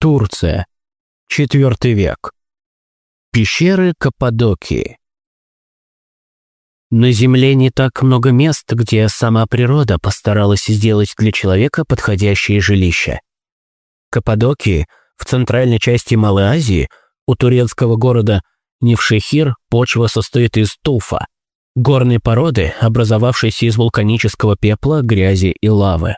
Турция. Четвертый век. Пещеры Каппадокии. На Земле не так много мест, где сама природа постаралась сделать для человека подходящее жилище. Каппадокии, в центральной части Малой Азии, у турецкого города Невшехир почва состоит из туфа, горной породы, образовавшейся из вулканического пепла, грязи и лавы.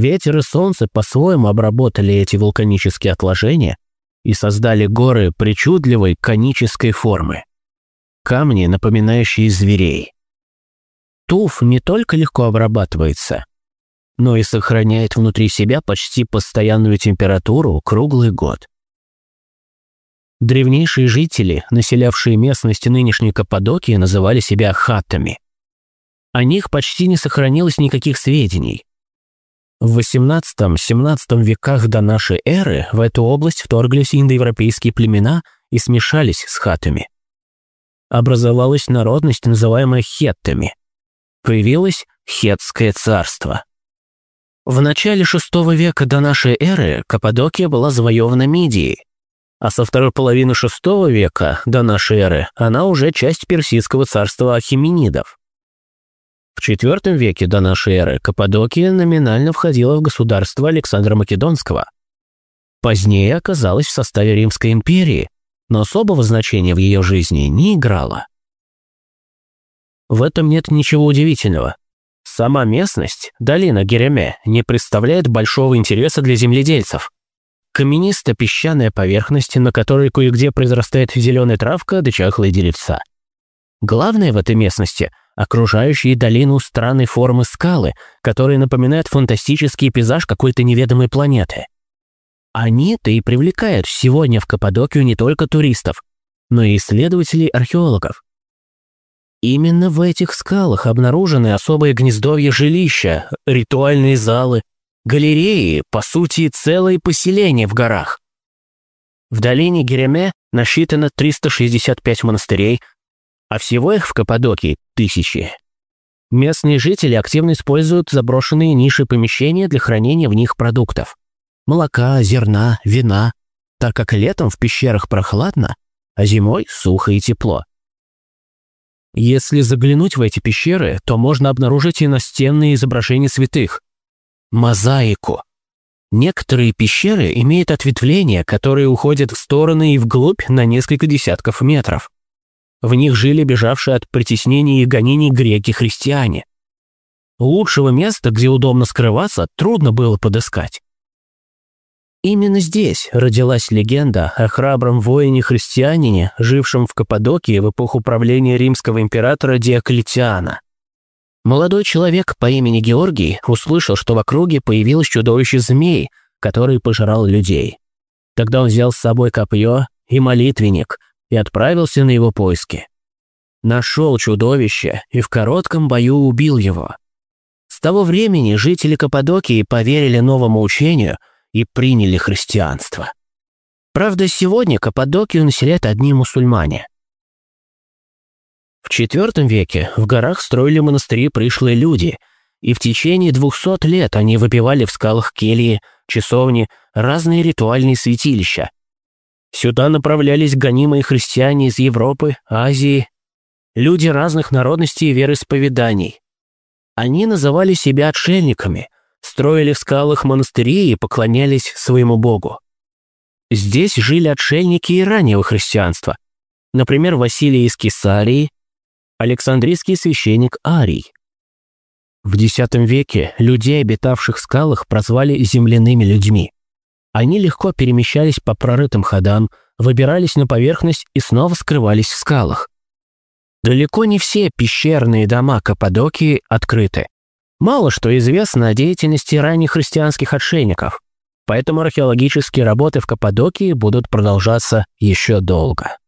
Ветер и солнце по-своему обработали эти вулканические отложения и создали горы причудливой конической формы. Камни, напоминающие зверей. Туф не только легко обрабатывается, но и сохраняет внутри себя почти постоянную температуру круглый год. Древнейшие жители, населявшие местность нынешней Каппадокии, называли себя хаттами. О них почти не сохранилось никаких сведений. В XVIII-XVII веках до нашей эры в эту область вторглись индоевропейские племена и смешались с хаттами. Образовалась народность, называемая хеттами. Появилось хетское царство. В начале VI века до нашей эры Каппадокия была завоевана Мидией, а со второй половины VI века до нашей эры она уже часть персидского царства Ахименидов. В IV веке до нашей эры Каппадокия номинально входила в государство Александра Македонского. Позднее оказалась в составе Римской империи, но особого значения в ее жизни не играла. В этом нет ничего удивительного. Сама местность, долина Гереме, не представляет большого интереса для земледельцев – каменисто-песчаная поверхность, на которой кое-где произрастает зеленая травка да чахлые деревца. Главное в этой местности – окружающие долину странной формы скалы, которые напоминают фантастический пейзаж какой-то неведомой планеты. Они-то и привлекают сегодня в Каппадокию не только туристов, но и исследователей-археологов. Именно в этих скалах обнаружены особые гнездовья жилища, ритуальные залы, галереи, по сути, целое поселение в горах. В долине Гереме насчитано 365 монастырей, а всего их в Каппадокии тысячи. Местные жители активно используют заброшенные ниши помещения для хранения в них продуктов. Молока, зерна, вина, так как летом в пещерах прохладно, а зимой сухо и тепло. Если заглянуть в эти пещеры, то можно обнаружить и настенные изображения святых, мозаику. Некоторые пещеры имеют ответвления, которые уходят в стороны и вглубь на несколько десятков метров. В них жили бежавшие от притеснений и гонений греки-христиане. Лучшего места, где удобно скрываться, трудно было подыскать. Именно здесь родилась легенда о храбром воине-христианине, жившем в Каппадокии в эпоху правления римского императора Диоклетиана. Молодой человек по имени Георгий услышал, что в округе появилось чудовище змей, который пожирал людей. Тогда он взял с собой копье и молитвенник и отправился на его поиски. Нашел чудовище и в коротком бою убил его. С того времени жители Каппадокии поверили новому учению и приняли христианство. Правда, сегодня Каппадокию населяют одни мусульмане. В IV веке в горах строили монастыри пришлые люди, и в течение двухсот лет они выпивали в скалах кельи, часовни, разные ритуальные святилища. Сюда направлялись гонимые христиане из Европы, Азии, люди разных народностей и вероисповеданий. Они называли себя отшельниками, строили в скалах монастыри и поклонялись своему богу. Здесь жили отшельники и раннего христианства, например, Василий из Кесарии, Александрийский священник Арий. В X веке людей, обитавших в скалах, прозвали земляными людьми. Они легко перемещались по прорытым ходам, выбирались на поверхность и снова скрывались в скалах. Далеко не все пещерные дома Каппадокии открыты. Мало что известно о деятельности ранних христианских отшельников, поэтому археологические работы в Каппадокии будут продолжаться еще долго.